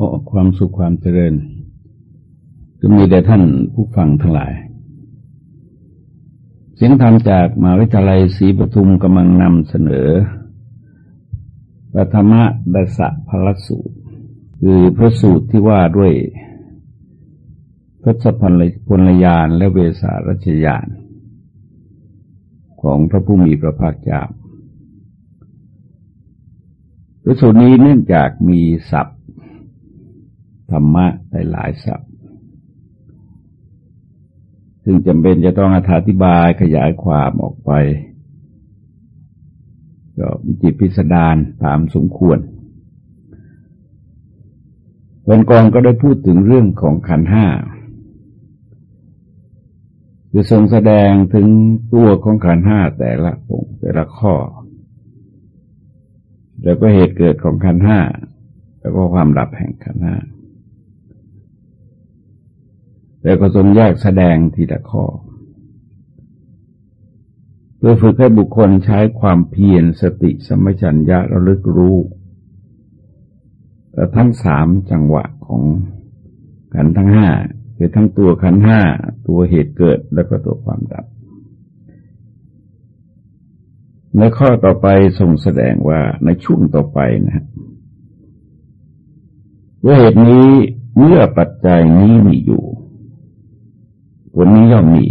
อความสุขความเจริญก็มีแด่ท่านผู้ฟังทั้งหลาย เสียงธรรมจากมหาวิทยาลัยศรีปทุมกำลังนำเสนอปฐมดัสสะพลสูตร คือพระสูตรที่ว่าด้วยพระสัพพลยานและเวสารัชยาน ของพระผู้มีพระภาคเจ้าพระสูตรนี้เนื่องจากมีศัพท์ ธรรมะหลายศัพท์ ซึ่งจำเป็นจะต้องอธิบายขยายความออกไป ก็มีจิตพิสดารตามสมควรวันก่อนก็ได้พูดถึงเรื่องของขันห้าคือทรงแสดงถึงตัวของขันห้าแต่ละองค์แต่ละข้อ แล้วก็เหตุเกิดของขันห้าแล้วก็ความดับแห่งขันห้า แล้วก็ทรงแยกแสดงทีละข้อ เพื่อฝึกให้บุคคลใช้ความเพียรสติสมัชัญญะระลึกรู้ทั้งสามจังหวะของขันทั้งห้าคือทั้งตัวขันห้าตัวเหตุเกิดแล้วก็ตัวความดับในข้อต่อไปทรงแสดงว่าในช่วงต่อไปนะว่าเหตุนี้เมื่อปัจจัยนี้มีอยู่ ผลนี้ย่อมมี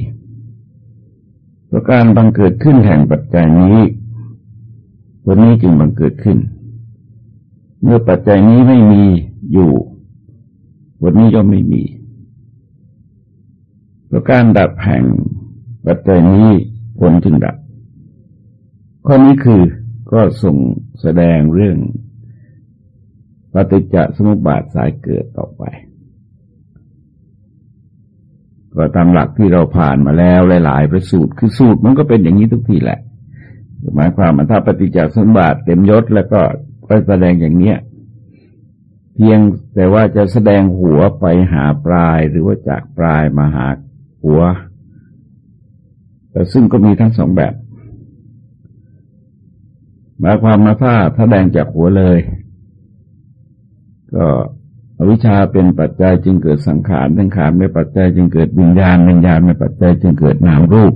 เพราะการบังเกิดขึ้นแห่งปัจจัยนี้ผลนี้จึงบังเกิดขึ้น เมื่อปัจจัยนี้ไม่มีอยู่ผลนี้ย่อมไม่มีเพราะการดับแห่งปัจจัยนี้ผลจึงดับ ข้อนี้คือก็ส่งแสดงเรื่องปฏิจจสมุปบาทสายเกิดต่อไป ก็ตามหลักที่เราผ่านมาแล้วหลาย ๆ ประสูตรคือสูตรมันก็เป็นอย่างนี้ทุกทีแหละหมายความว่าถ้าปฏิจจสมุปบาทเต็มยศแล้วก็ก็แสดงอย่างเนี้ยเพียงแต่ว่าจะแสดงหัวไปหาปลายหรือว่าจากปลายมาหาหัวแต่ซึ่งก็มีทั้งสองแบบหมายความมาถ้าถ้าแดงจากหัวเลย ก็ อวิชชาเป็นปัจจัยจึงเกิดสังขาร สังขารไม่ปัจจัยจึงเกิดวิญญาณ วิญญาณไม่ปัจจัยจึงเกิดนามรูป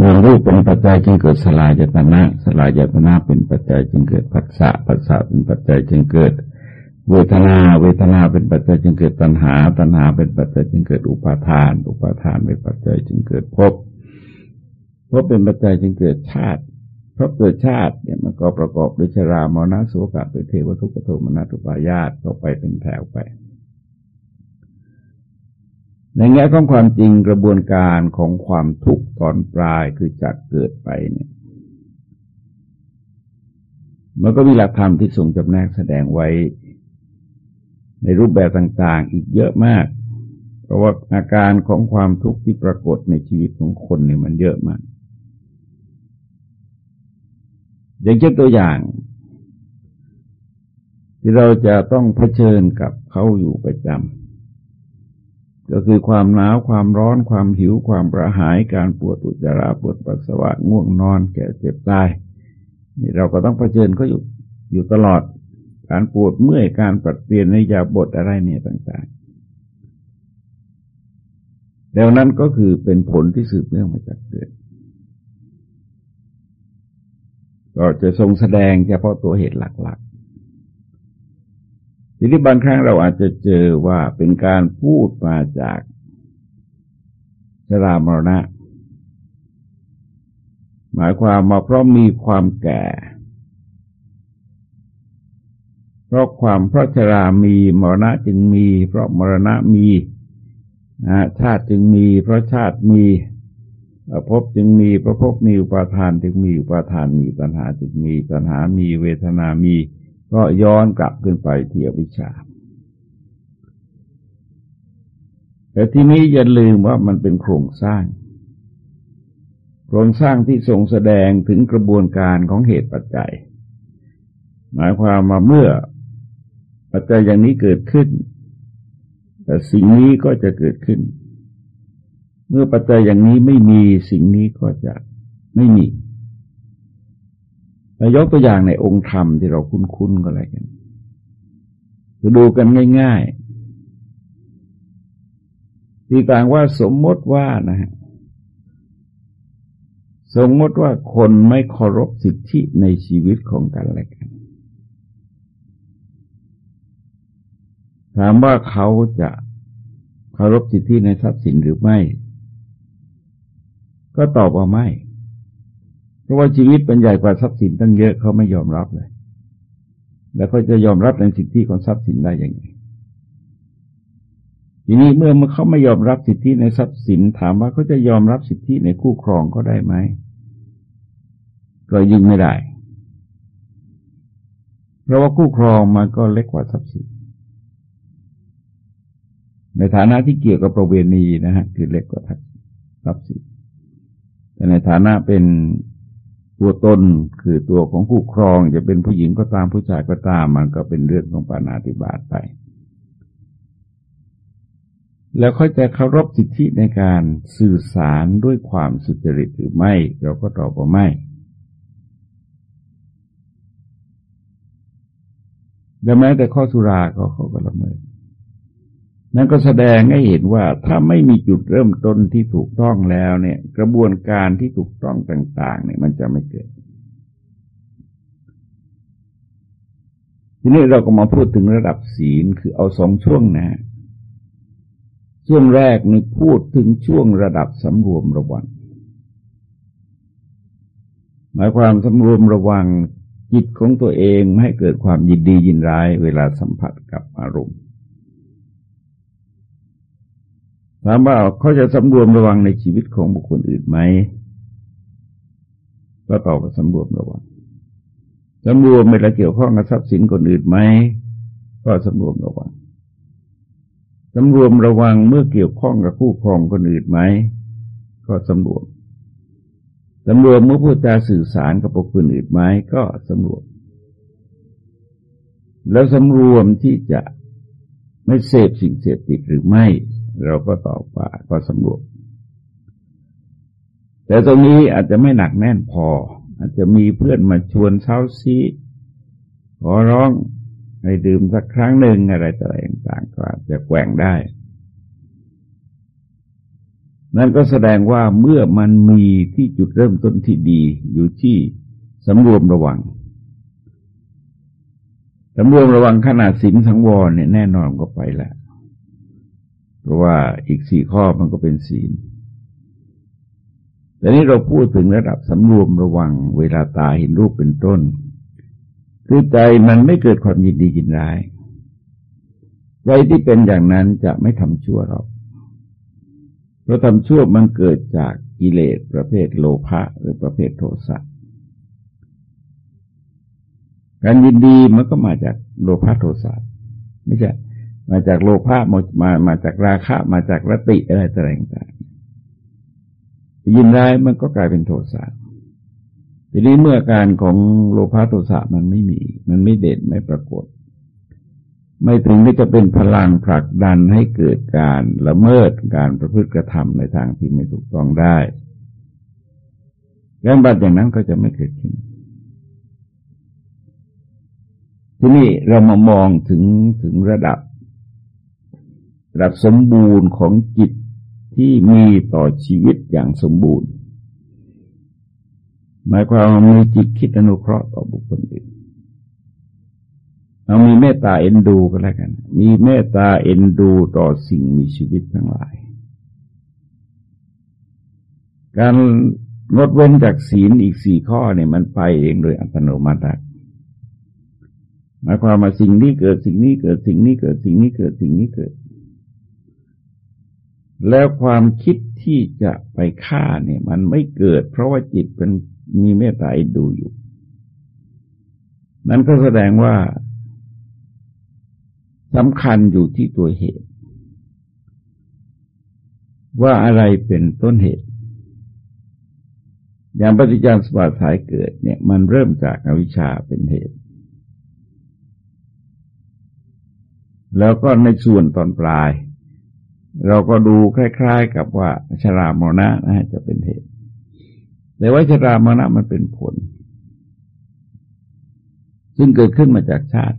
นามรูปเป็นปัจจัยจึงเกิดสลายจตนะ สลายจตนะเป็นปัจจัยจึงเกิดผัสสะ ผัสสะเป็นปัจจัยจึงเกิด เวทนา เวทนาเป็นปัจจัยจึงเกิดตัณหา ตัณหาเป็นปัจจัยจึงเกิดอุปาทาน อุปาทานเป็นปัจจัยจึงเกิดภพภพเป็นปัจจัยจึงเกิดชาติ เพราะเกิดชาติเนี่ยมันก็ประกอบด้วยชรามรณะโสกะเป็นเทวทุกขโทมนัตุปายาตก็ไปเป็นแถวไป ในแง่ของความจริงกระบวนการของความทุกข์ตอนปลายคือจากเกิดไปเนี่ยมันก็มีหลักธรรมที่ทรงจำแนกแสดงไว้ ในรูปแบบต่างๆ อีกเยอะมาก เพราะว่าอาการของความทุกข์ที่ปรากฏในชีวิตของคนเนี่ยมันเยอะมาก อย่างเช่นตัวอย่าง ที่เราจะต้องเผชิญกับเขาอยู่ประจำก็คือความหนาวความร้อนความหิวความกระหายการปวดอุจจาระปวดปัสสาวะง่วงนอน แก่เจ็บตายนี่เราก็ต้องเผชิญเขาอยู่อยู่ตลอด การปวดเมื่อยการปรับเปลี่ยนในยาบทอะไรเนี่ยต่างๆแล้วนั้นก็คือเป็นผลที่สืบเนื่องมาจากเกิด ก็จะทรงแสดงเฉพาะตัวเหตุหลักๆ ทีนี้บางครั้งเราอาจจะเจอว่าเป็นการพูดมาจากชรามรณะ หมายความมาเพราะมีความแก่ เพราะความเพราะชรามีมรณะจึงมี เพราะมรณะมีชาติจึงมี เพราะชาติมี ภพจึงมีเพระภพมีอุปาทานจึงมีอุปาทานมีตัณหาจึงมีตัณหามีเวทนามี ก็ย้อนกลับขึ้นไปที่อวิชชาแต่ที่นี้อย่าลืมว่ามันเป็นโครงสร้าง โครงสร้างที่ทรงแสดงถึงกระบวนการของเหตุปัจจัย หมายความมาเมื่อปัจจัยอย่างนี้เกิดขึ้นแต่สิ่งนี้ก็จะเกิดขึ้น เมื่อปัจจัยอย่างนี้ไม่มีสิ่งนี้ก็จะไม่มียกตัวอย่างในองค์ธรรมที่เราคุ้นๆก็อะไรกันคือดูกันง่ายๆตีต่างว่าสมมติว่านะฮะสมมติว่าคนไม่เคารพสิทธิในชีวิตของกันและกัน ถามว่าเขาจะเคารพสิทธิในทรัพย์สินหรือไม่ ก็ตอบว่าไม่ เพราะว่าชีวิตเป็นใหญ่กว่าทรัพย์สินตั้งเยอะเขาไม่ยอมรับเลย แล้วเขาจะยอมรับในสิทธิของทรัพย์สินได้ยังไงทีนี้เมื่อเขาไม่ยอมรับสิทธิในทรัพย์สินถามว่าเขาจะยอมรับสิทธิในคู่ครองก็ได้ไหมก็ยิ่งไม่ได้ เพราะว่าคู่ครองมันก็เล็กกว่าทรัพย์สิน ในฐานะที่เกี่ยวกับประเวณีนะฮะคือเล็กกว่าทรัพย์สิน แต่ในฐานะเป็นตัวตนคือตัวของคู่ครองจะเป็นผู้หญิงก็ตามผู้ชายก็ตาม มันก็เป็นเรื่องของปานาติบาตไป แล้วเขาจะเคารพสิทธิในการสื่อสารด้วยความสุจริตหรือไม่ เราก็ตอบว่าไม่ และแม้แต่ข้อสุราก็เขาก็ละเมิด นั่นก็แสดงให้เห็นว่าถ้าไม่มีจุดเริ่มต้นที่ถูกต้องแล้วเนี่ย กระบวนการที่ถูกต้องต่าง ๆ เนี่ยมันจะไม่เกิด ทีนี้เราก็มาพูดถึงระดับศีลคือเอาสองช่วงนะ ช่วงแรกนี่พูดถึงช่วงระดับสำรวมระวัง หมายความสำรวมระวังจิตของตัวเองไม่ให้เกิดความยินดียินร้ายเวลาสัมผัสกับอารมณ์ ถามว่าเขาจะสำรวมระวังในชีวิตของบุคคลอื่นไหมก็ตอบว่าสำรวมระวังสำรวมเวลาเกี่ยวข้องกับทรัพย์สินคนอื่นไหมก็สำรวมระวังสำรวมระวังเมื่อเกี่ยวข้องกับคู่ครองคนอื่นไหมก็สำรวมสำรวมเมื่อพูดจาสื่อสารกับบุคคลอื่นไหมก็สำรวม แล้วสำรวมที่จะไม่เสพสิ่งเสพติดหรือไม่ เราก็ตอบว่าก็สำรวมแต่ตรงนี้อาจจะไม่หนักแน่นพอ อาจจะมีเพื่อนมาชวนเช้าซีขอร้องให้ดื่มสักครั้งหนึ่งอะไรต่างๆก็อาจจะแกว่งได้ นั่นก็แสดงว่าเมื่อมันมีที่จุดเริ่มต้นที่ดีอยู่ที่สำรวมระวังสำรวมระวังขนาดสินสังวรเนี่ยแน่นอนก็ไปแล้ว เพราะว่าอีกสี่ข้อมันก็เป็นศีล แต่นี้เราพูดถึงระดับสำรวมระวังเวลาตาเห็นรูปเป็นต้น คือใจมันไม่เกิดความยินดียินร้าย ใจที่เป็นอย่างนั้นจะไม่ทำชั่วหรอก เพราะทำชั่วมันเกิดจากกิเลสประเภทโลภะหรือประเภทโทสะการยินดีมันก็มาจากโลภะโทสะไม่ใช่ มาจากโลภะมามามาจากราคะ มาจากรติอะไรต่างๆยินร้ายมันก็กลายเป็นโทสะทีนี้เมื่อการของโลภะโทสะมันไม่มี มันไม่เด่นไม่ปรากฏ ไม่ถึงที่จะเป็นพลังผลักดันให้เกิดการละเมิดการประพฤติกระทำในทางที่ไม่ถูกต้องได้การบัตรอย่างนั้นก็จะไม่เกิดขึ้นทีนี้เรามามองถึงถึงระดับ ระดับสมบูรณ์ของจิตที่มีต่อชีวิตอย่างสมบูรณ์ หมายความว่ามีจิตคิดอนุเคราะห์ต่อบุคคลอื่นเรามีเมตตาเอ็นดูก็แล้วกัน มีเมตตาเอ็นดูต่อสิ่งมีชีวิตทั้งหลาย การงดเว้นจากศีลอีกสี่ข้อเนี่ยมันไปเองโดยอัตโนมัติหมายความว่าสิ่งนี้เกิดสิ่งนี้เกิดสิ่งนี้เกิดสิ่งนี้เกิดสิ่งนี้เกิด แล้วความคิดที่จะไปฆ่าเนี่ยมันไม่เกิด เพราะว่าจิตเป็นมีเมตตาดูอยู่ นั้นก็แสดงว่าสำคัญอยู่ที่ตัวเหตุ ว่าอะไรเป็นต้นเหตุ อย่างปฏิจจสมบัติสายเกิดเนี่ยมันเริ่มจากอวิชชาเป็นเหตุ แล้วก็ในส่วนตอนปลาย เราก็ดูคล้าย ๆ กับว่าชรามรณะนะจะเป็นเหตุ แต่ว่าชรามรณะมันเป็นผล ซึ่งเกิดขึ้นมาจากชาติ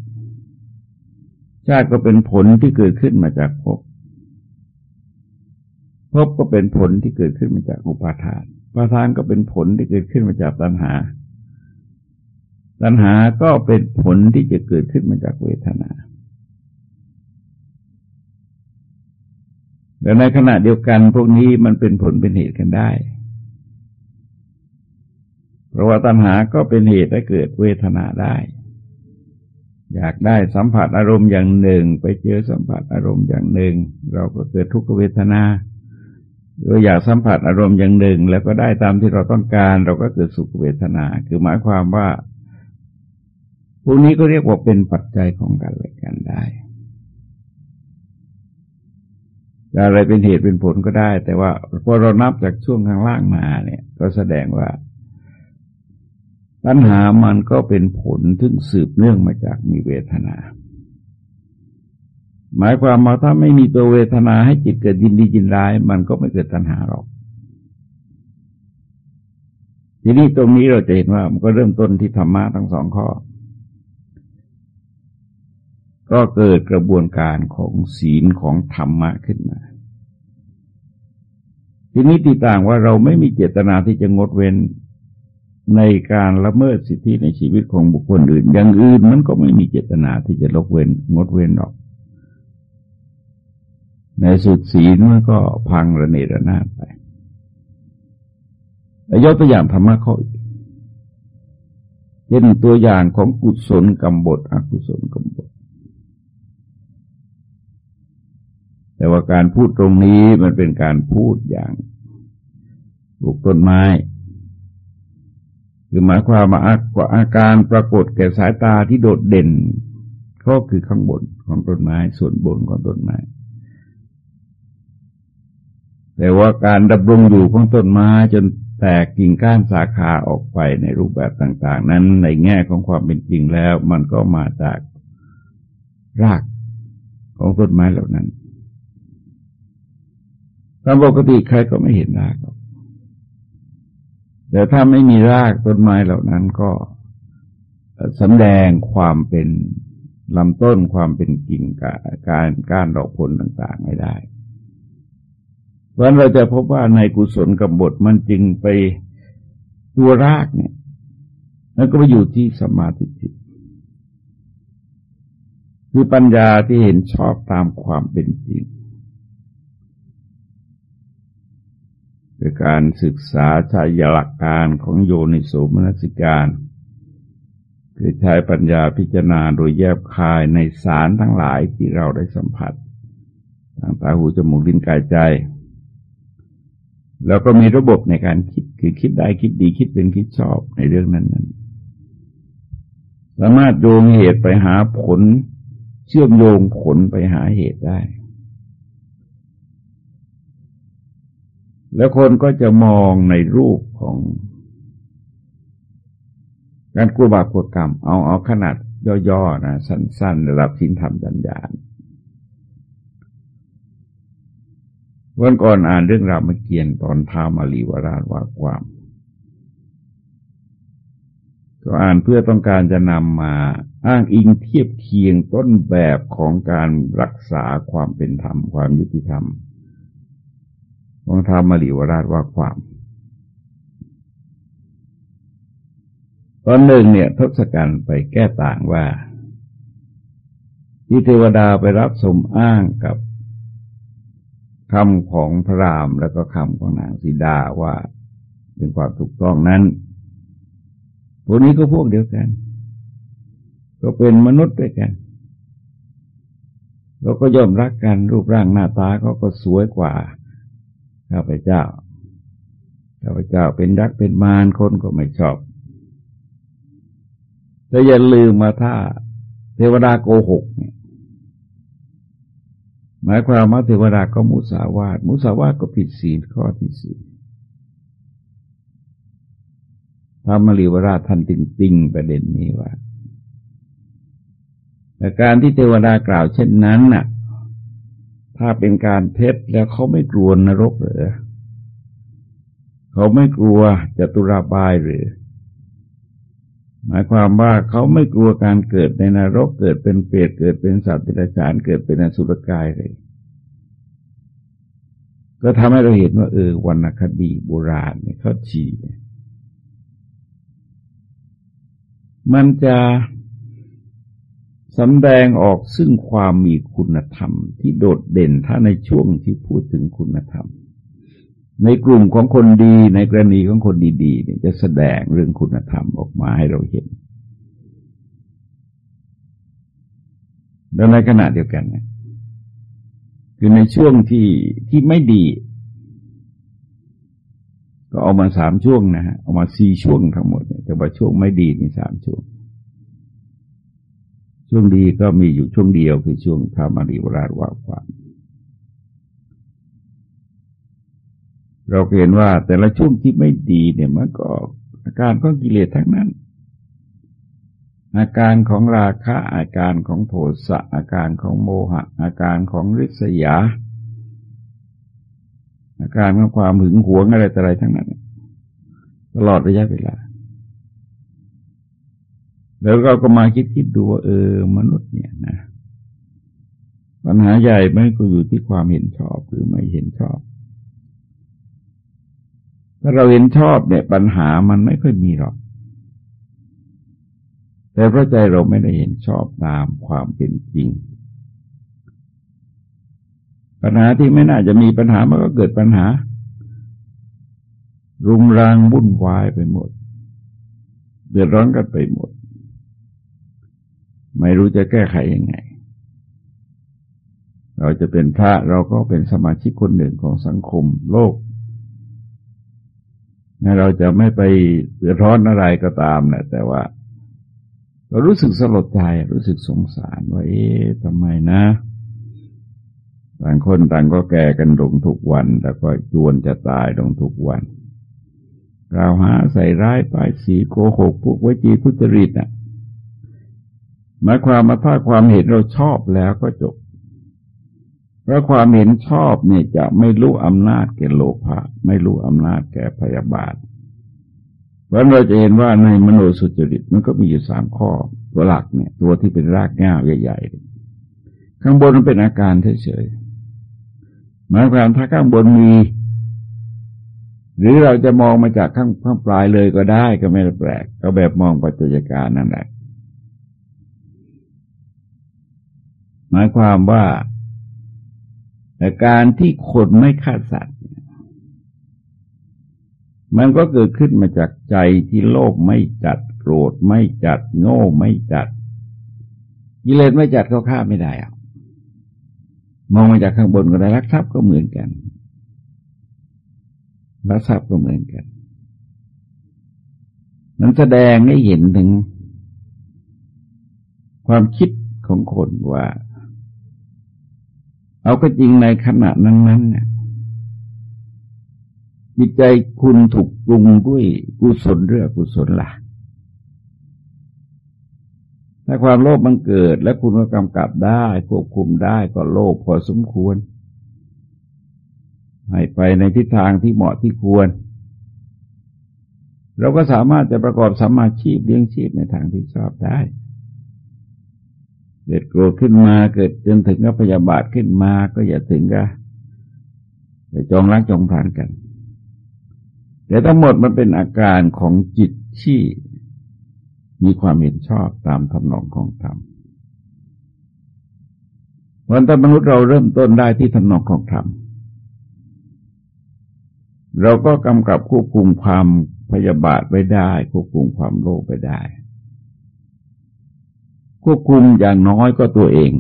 ชาติก็เป็นผลที่เกิดขึ้นมาจากภพภพก็เป็นผลที่เกิดขึ้นมาจากอุปาทานอุปาทานก็เป็นผลที่เกิดขึ้นมาจากตัณหา ตัณหาก็เป็นผลที่จะเกิดขึ้นมาจากเวทนา แต่ในขณะเดียวกันพวกนี้มันเป็นผลเป็นเหตุกันได้ เพราะว่าตัณหาก็เป็นเหตุให้เกิดเวทนาได้ อยากได้สัมผัสอารมณ์อย่างหนึ่ง ไปเจอสัมผัสอารมณ์อย่างหนึ่ง เราก็เกิดทุกขเวทนาหรืออยากสัมผัสอารมณ์อย่างหนึ่ง แล้วก็ได้ตามที่เราต้องการ เราก็เกิดสุขเวทนา คือหมายความว่าพวกนี้ก็เรียกว่าเป็นปัจจัยของกันและกันได้ อะไรเป็นเหตุเป็นผลก็ได้ แต่ว่าพอเรานับจากช่วงข้างล่างมาเนี่ย ก็แสดงว่าปัญหามันก็เป็นผลซึ่งสืบเนื่องมาจากมีเวทนา หมายความว่าถ้าไม่มีตัวเวทนาให้จิตเกิดยินดียินร้าย มันก็ไม่เกิดตัณหาหรอก ทีนี้ตรงนี้เราจะเห็นว่ามันก็เริ่มต้นที่ธรรมะทั้งสองข้อ ก็เกิดกระบวนการของศีลของธรรมะขึ้นมา ทีนี้ตีต่างว่าเราไม่มีเจตนาที่จะงดเว้นในการละเมิดสิทธิในชีวิตของบุคคลอื่น อย่างอื่นมันก็ไม่มีเจตนาที่จะลบเว้นงดเว้นหรอก ในสุดศีลมันก็พังระเนระนาดไปยกตัวอย่างธรรมะข้อเช่นตัวอย่างของกุศลกรรมบทอกุศลกรรมบท แต่ว่าการพูดตรงนี้มันเป็นการพูดอย่างปลูกต้นไม้ คือหมายความว่าอาการปรากฏแก่สายตาที่โดดเด่น ก็คือข้างบนของต้นไม้ ส่วนบนของต้นไม้ แต่ว่าการดำรงอยู่ของต้นไม้จนแตกกิ่งก้านสาขาออกไปในรูปแบบต่าง ๆ นั้นในแง่ของความเป็นจริงแล้ว มันก็มาจากรากของต้นไม้เหล่านั้น ตามปกติใครก็ไม่เห็นรากแต่ถ้าไม่มีรากต้นไม้เหล่านั้นก็สำแดงความเป็นลำต้นความเป็นกิ่งการการดอกผลต่างๆไม่ได้ เพราะเราจะพบว่าในกุศลกับบทมันจึงไปตัวรากเนี่ย แล้วก็ไปอยู่ที่สมาธิิคือปัญญาที่เห็นชอบตามความเป็นจริง คือการศึกษาใช้หลักการของโยนิโสมนสิการ คือใช้ปัญญาพิจารณาโดยแยบคายในสารทั้งหลายที่เราได้สัมผัสทางตาหูจมูกลิ้นกายใจ แล้วก็มีระบบในการคิดคือคิดได้คิดดีคิดเป็นคิดชอบในเรื่องนั้นนั้นสามารถโยงเหตุไปหาผล เชื่อมโยงผลไปหาเหตุได้ แล้วคนก็จะมองในรูปของ การกลัวบาปกลัวกรรม เอาเอาขนาดย่อๆนะสั้นๆระดับสินธรรมจัญญาวันก่อนอ่านเรื่องรามเกียรติตอนท้ามาลีวราชว่าความ ก็อ่านเพื่อต้องการจะนำมาอ้างอิงเทียบเคียงต้นแบบของการรักษาความเป็นธรรม ความยุติธรรม ของธรรมลิวราชว่าความ ตอนหนึ่งเนี่ยทศกัณฐ์ไปแก้ต่างว่าที่เทวดาไปรับสมอ้างกับคำของพระรามแล้วก็คำของนางสีดาว่าเป็นความถูกต้องนั้น พวกนี้ก็พวกเดียวกัน ก็เป็นมนุษย์ด้วยกันเราก็ยอมรักกันรูปร่างหน้าตาเขาก็สวยกว่า ข้าพเจ้าข้าพเจ้าเป็นรักเป็นมารคนก็ไม่ชอบแต่อย่าลืมมาถ้า เทวดาโกหกเนี่ยหมายความว่าเทวดาก็มุสาวาทมุสาวาทก็ผิดศีลข้อที่สี่พระมรีวราชท่านติงติงประเด็นนี้ว่าแต่การที่เทวดากล่าวเช่นนั้นน่ะ ถ้าเป็นการเท็จแล้วเขาไม่กลัวนรกหรือเขาไม่กลัวจตุราบายหรือ หมายความว่าเขาไม่กลัวการเกิดในนรกเกิดเป็นเปรตเกิดเป็นสัตว์ติฉานเกิดเป็นอสุรกายเลยก็ทำให้เราเห็นว่าเออวรรณคดีโบราณเนี่ยเขาชี้เนี่ยมันจะ สำแดงออกซึ่งความมีคุณธรรมที่โดดเด่นถ้าในช่วงที่พูดถึงคุณธรรม ในกลุ่มของคนดีในกรณีของคนดีๆเนี่ยจะแสดงเรื่องคุณธรรมออกมาให้เราเห็นแล้วในขณะเดียวกันเนี่ยคือในช่วงที่ที่ไม่ดี ก็เอามาสามช่วงนะฮะเอามาสี่ช่วงทั้งหมดเนี่ยแต่ว่าช่วงไม่ดีนี่สามช่วง ช่วงดีก็มีอยู่ช่วงเดียวคือช่วงธรรมาริวราชว่าความเราเห็นว่าแต่ละช่วงที่ไม่ดีเนี่ยมันก็อาการของกิเลสทั้งนั้น อาการของราคะอาการของโทสะอาการของโมหะ อาการของริษยา อาการของความหึงหวงอะไรต่ออะไรทั้งนั้น ตลอดระยะเวลา แล้วเราก็มาคิดคิดดูว่าเออ มนุษย์เนี่ยนะ ปัญหาใหญ่ไม่ก็อยู่ที่ความเห็นชอบหรือไม่เห็นชอบ ถ้าเราเห็นชอบเนี่ย ปัญหามันไม่ค่อยมีหรอก แต่พระใจเราไม่ได้เห็นชอบตามความเป็นจริง ปัญหาที่ไม่น่าจะมีปัญหามันก็เกิดปัญหา รุมรางวุ่นวายไปหมด เดือดร้อนกันไปหมด ไม่รู้จะแก้ไขยังไง เราจะเป็นพระเราก็เป็นสมาชิกคนหนึ่งของสังคมโลกแม้เราจะไม่ไปเดือดร้อนอะไรก็ตามนะแต่ว่าเรารู้สึกสลดใจรู้สึกสงสารว่า เอ๊ะทำไมนะต่างคนต่างก็แก่กันลงทุกวัน แล้วก็จวนจะตายลงทุกวันกล่าวหาใส่ร้ายป้ายสีโกหกพวกวิจีทุจริตอะ หมายความมาถ้าความเห็นเราชอบแล้วก็จบ เพราะความเห็นชอบเนี่ยจะไม่รู้อำนาจแก่โลภะไม่รู้อำนาจแก่พยาบาทเพราะเราจะเห็นว่าในมโนสุจริตมันก็มีอยู่สามข้อ ตัวหลักเนี่ย ตัวที่เป็นรากง่าใหญ่ๆข้างบนมันเป็นอาการเฉยๆหมายความถ้าข้างบนมี หรือเราจะมองมาจากข้างข้างปลายเลยก็ได้ก็ไม่แปลก ก็แบบมองปัจจัยการนั่นแหละ หมายความว่าแต่การที่คนไม่ฆ่าสัตว์ มันก็เกิดขึ้นมาจากใจที่โลภไม่จัดโกรธไม่จัด โง่ไม่จัดกิเลสไม่จัดเขาฆ่าไม่ได้อะมองมาจากข้างบนก็ได้รักทรัพย์ก็เหมือนกันรักทรัพย์ก็เหมือนกัน นั้นแสดงให้เห็นถึง ความคิดของคนว่า เอาก็จริงในขณะนั้นๆเนี่ยจิตใจคุณถูกปรุงด้วยกุศลเรื่องกุศลละ่ะถ้าความโลภมันเกิด และคุณก็กำกับได้ ควบคุมได้ก็โลภพอสมควร ให้ไปในทิศทางที่เหมาะที่ควร เราก็สามารถจะประกอบสัมมาชีพเลี้ยงชีพในทางที่ชอบได้ เกิดโกรธขึ้นมาเกิดจนถึงกับพยาบาทขึ้นมาก็อย่าถึงกับไปจองรักจองผานกัน แต่ทั้งหมดมันเป็นอาการของจิตที่มีความเห็นชอบตามทำนองของธรรมวันตมนุษย์เราเริ่มต้นได้ที่ทำนองของธรรมเราก็กำกับควบคุมความพยาบาทไว้ได้ ควบคุมความโลภไปได้ ควบคุมอย่างน้อยก็ตัวเอง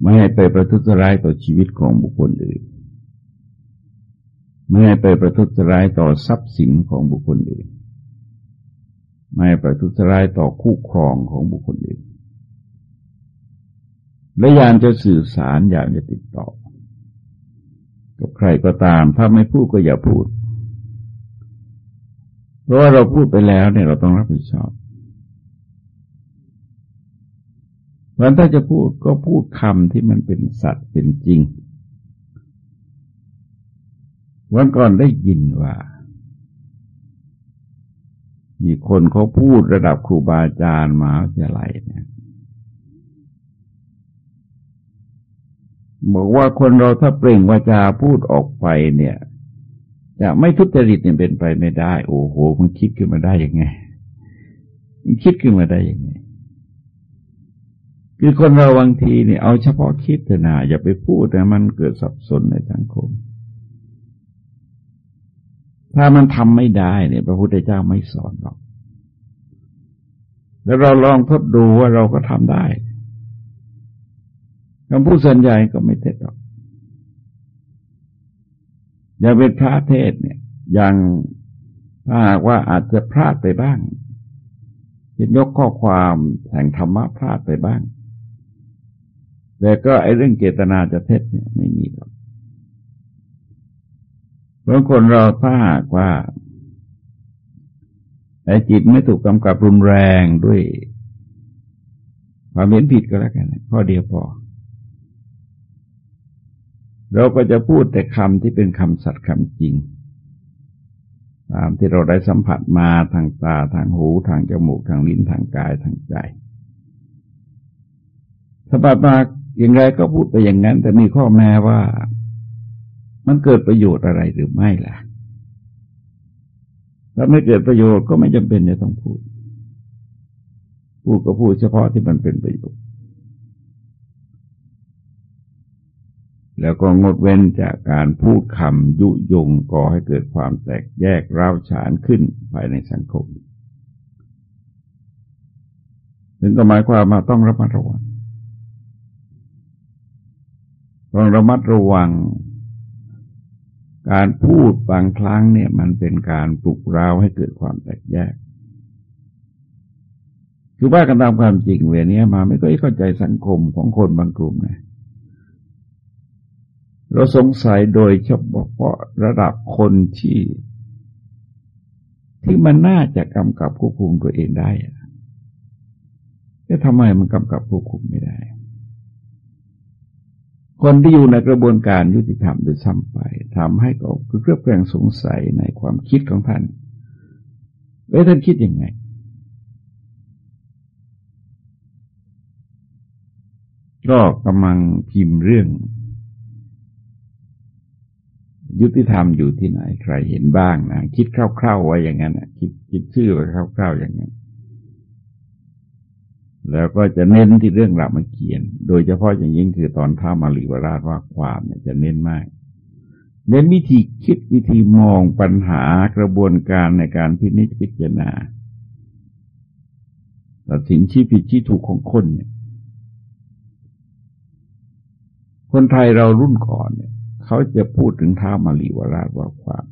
ไม่ให้ไปประทุษร้ายต่อชีวิตของบุคคลอื่น ไม่ให้ไปประทุษร้ายต่อทรัพย์สินของบุคคลอื่น ไม่ให้ประทุษร้ายต่อคู่ครองของบุคคลอื่น และยานจะสื่อสารอยากจะติดต่อ กับใครก็ตาม ถ้าไม่พูดก็อย่าพูด เพราะว่าเราพูดไปแล้วเนี่ยเราต้องรับผิดชอบ ราะถ้าจะพูดก็พูดคำที่มันเป็นสัตว์เป็นจริง วันก่อนได้ยินว่า มีคนเขาพูดระดับครูบาอาจารย์มาวิทยาลัยเนี่ยบอกว่าคนเราถ้าเปล่งวาจาพูดออกไปเนี่ย จะไม่ทุจริตเนี่ยเป็นไปไม่ได้ โอ้โห มันคิดขึ้นมาได้ยังไง มันคิดขึ้นมาได้ยังไง คือคนเราบางทีเนี่ยเอาเฉพาะคิดเถอะนะอย่าไปพูดนะมันเกิดสับสนในสังคม ถ้ามันทำไม่ได้เนี่ยพระพุทธเจ้าไม่สอนหรอก แล้วเราลองทดดูว่าเราก็ทำได้คำพูดส่วนใหญ่ก็ไม่เท็จหรอก อย่าเป็นพระเทศเนี่ย อย่างถ้าหากว่าอาจจะพลาดไปบ้างยกข้อความแห่งธรรมะพลาดไปบ้าง แต่ก็ไอ้เรื่องเจตนาจะเท็จเนี่ยไม่มีหรอกเพราะคนเราถ้าหากว่าไอ้จิตไม่ถูกกำกับรุนแรงด้วยความเห็นผิดก็แล้วกันข้อเดียวพอ เราก็จะพูดแต่คำที่เป็นคำสัตย์คำจริง ตามที่เราได้สัมผัสมาทางตาทางหูทางจมูกทางลิ้นทางกายทางใจสัมผัสมา อย่างไรก็พูดไปอย่างนั้น แต่มีข้อแม้ว่ามันเกิดประโยชน์อะไรหรือไม่ล่ะ ถ้าไม่เกิดประโยชน์ก็ไม่จำเป็นจะต้องพูด พูดก็พูดเฉพาะที่มันเป็นประโยชน์ แล้วก็งดเว้นจากการพูดคำยุยงก่อให้เกิดความแตกแยกร้าวฉานขึ้นภายในสังคม ถึงก็หมายความมาต้องระมัดระวัง ต้องระมัดระวัง การพูดบางครั้งเนี่ย มันเป็นการปลุกร้าวให้เกิดความแตกแยก คือว่ากันตามความจริงเวลานี้มาไม่ก็เข้าใจสังคมของคนบางกลุ่มนะเราสงสัยโดยเฉพาะระดับคนที่ ที่มันน่าจะกำกับควบคุมตัวเองได้แต่ทำไมมันกำกับควบคุมไม่ได้ คนที่อยู่ในกระบวนการยุติธรรมโดยซ้ำไปทำให้ก็คือเรื่องแปลงสงสัยในความคิดของท่านเอ้ท่านคิดยังไง ก็กำลังพิมพ์เรื่อง ยุติธรรมอยู่ที่ไหน ใครเห็นบ้างนะ คิดคร่าวๆไว้อย่างนั้นคิดคิดชื่อไว้คร่าวๆอย่างนั้น แล้วก็จะเน้นที่เรื่องรามเกียรติโดยเฉพาะอย่างยิ่งคือตอนท้ามาลีวราชว่าความเนี่ยจะเน้นมากเน้นวิธีคิดวิธีมองปัญหากระบวนการในการพินิจพิจารณาตัดสินชี้ผิดชี้ถูกของคนเนี่ย คนไทยเรารุ่นก่อนเนี่ย เขาจะพูดถึงท้ามาลีวราชว่าความ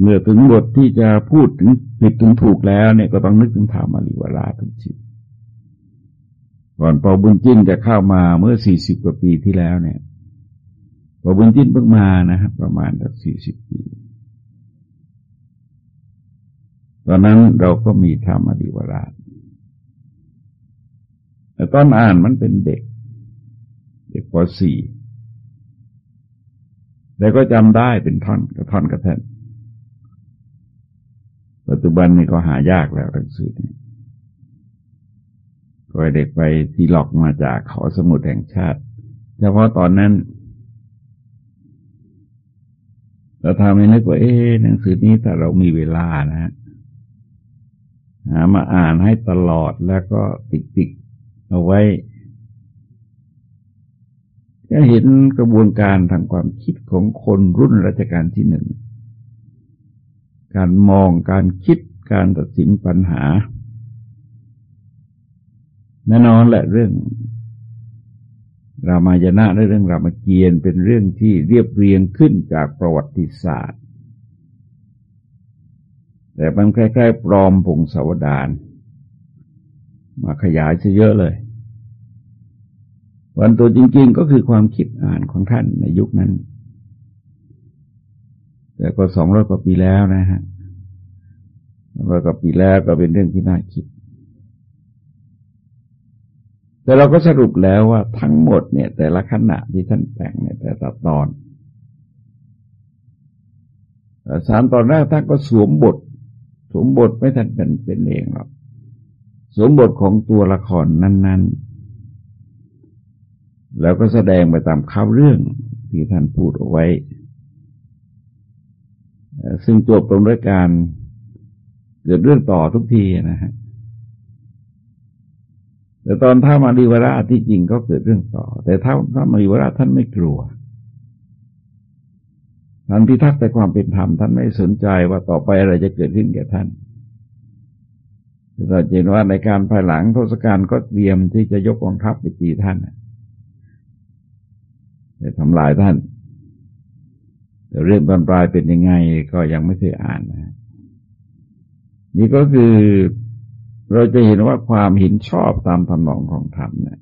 เมื่อถึงบทที่จะพูดถึง ผิดถึงถูกแล้วเนี่ยก็ต้องนึกถึงท้ามาลีวราทุกทีก่อนปอบุญจินจะเข้ามาเมื่อสี่สิบกว่าปีที่แล้วเนี่ยปอบุญจินเพิ่งมานะครับประมาณสักสี่สิบปีตอนนั้นเราก็มีธรรมดิวราชแต่ตอนอ่านมันเป็นเด็ก เด็กป .4 แต่ก็จำได้เป็นท่อนกระท่อนกระแท่น ปัจจุบันนี้ก็หายากแล้วหนังสือนี้ก็เด็กไปที่หลอกมาจากขอสมุดแห่งชาติ เฉพาะตอนนั้นเราทำให้นึกว่าเอ๊หนังสือนี้ถ้าเรามีเวลานะฮะหามาอ่านให้ตลอดแล้วก็ติดติดเอาไว้จะเห็นกระบวนการทางความคิดของคนรุ่นรัชกาลที่หนึ่ง การมองการคิดการตัดสินปัญหา แน่นอนแหละเรื่อง รามายณะและเรื่องรามเกียรติเป็นเรื่องที่เรียบเรียงขึ้นจากประวัติศาสตร์ แต่มันคล้ายๆปลอมผงสาวดานมาขยายซะเยอะเลย วันตัวจริง ๆ ก็คือความคิดอ่านของท่านในยุคนั้น แต่ก็สองร้อยกว่าปีแล้วนะฮะร้อยกว่าปีแล้วก็เป็นเรื่องที่น่าคิด แต่เราก็สรุปแล้วว่าทั้งหมดเนี่ย แต่ละขณะที่ท่านแต่งในแต่ละตอนสารตอนแรกท่านก็สวมบท สวมบทไม่ทันเป็นเป็นเองหรอกสวมบทของตัวละครนั้น ๆ แล้วก็แสดงไปตามข้าวเรื่องที่ท่านพูดเอาไว้ ซึ่งตัวปรมด้วยการเกิดเรื่องต่อทุกทีนะฮะแต่ตอนท้ามาดีวราที่จริงก็เกิดเรื่องต่อ แต่ท้าท้ามาดีวราท่านไม่กลัวท่านพิทักษ์แต่ความเป็นธรรมท่านไม่สนใจว่าต่อไปอะไรจะเกิดขึ้นแก่ท่านเราเห็นว่าในการภายหลังทศกัณฐ์ก็เตรียมที่จะยกกองทัพไปตีท่านจะทำลายท่าน แต่เรื่องบรรปลายเป็นยังไงก็ยังไม่เคยอ่านนะนี่ก็คือเราจะเห็นว่าความเห็นชอบตามทำนองของธรรมเนี่ย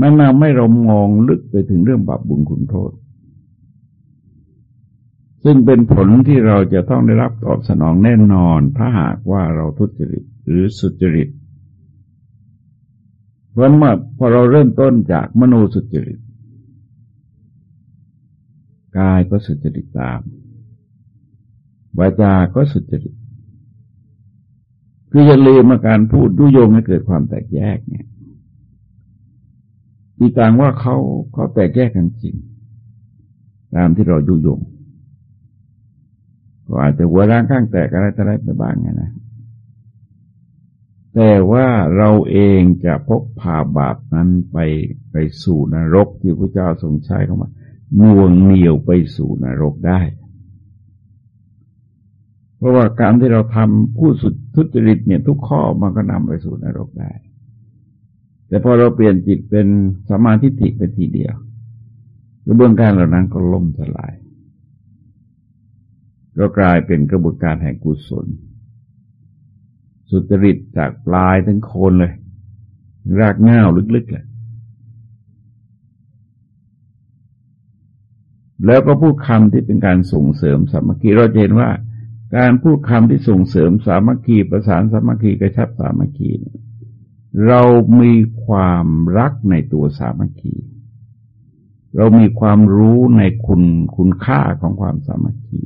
มันมาไม่เรามองลึกไปถึงเรื่องบาปบุญคุณโทษ ซึ่งเป็นผลที่เราจะต้องได้รับตอบสนองแน่นอน ถ้าหากว่าเราทุจริตหรือสุจริตเพราะว่าพอเราเริ่มต้นจากมโนสุจริต กายก็สุจริตตาม วาจาก็สุจริต คืออย่าลืมาการพูดยุยงให้เกิดความแตกแยกเนี่ยอีต่างว่าเขาเขาแตกแยกกันจริง ตามที่เรายุยง ก็อาจจะหัวร่างข้างแตกอะไรอะไรไปบ้างนะแต่ว่าเราเองจะพกพาบาปนั้นไปไปสู่นรกที่พระเจ้าทรงใช้เข้ามา น่วงเหนียวไปสู่นรกได้ เพราะว่าการที่เราทำผู้สุดทุจริตเนี่ยทุกข้อมันก็นำไปสู่นรกได้ แต่พอเราเปลี่ยนจิตเป็นสมาธิิไปทีเดียว กระบวนการเหล่านั้นก็ล่มสลาย ก็กลายเป็นกระบวนการแห่งกุศล สุจริตจากปลายถึงโคนเลย รากเง้าลึกๆเลย แล้วก็พูดคำที่เป็นการส่งเสริมสามัคคีเราเห็นว่า การพูดคำที่ส่งเสริมสามัคคีประสานสามัคคีกระชับสามัคคี เรามีความรักในตัวสามัคคี เรามีความรู้ในคุณคุณค่าของความสามัคคี